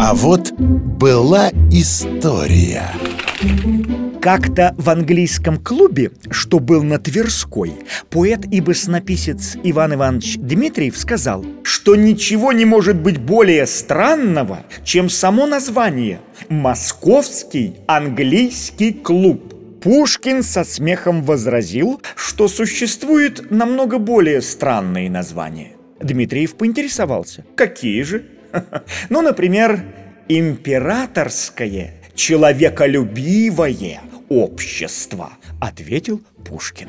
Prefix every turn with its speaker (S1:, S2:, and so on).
S1: А вот была история.
S2: Как-то в английском клубе, что был на Тверской, поэт и баснописец Иван Иванович Дмитриев сказал, что ничего не может быть более странного, чем само название «Московский английский клуб». Пушкин со смехом возразил, что существует намного более странные названия. Дмитриев поинтересовался, какие же? Ну, например, императорское, человеколюбивое общество, ответил Пушкин.